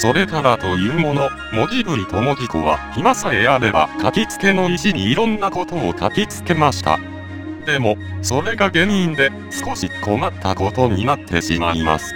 それからというもの、文字ぶりと文字子は暇さえあれば書きつけの石にいろんなことを書きつけました。でも、それが原因で少し困ったことになってしまいます。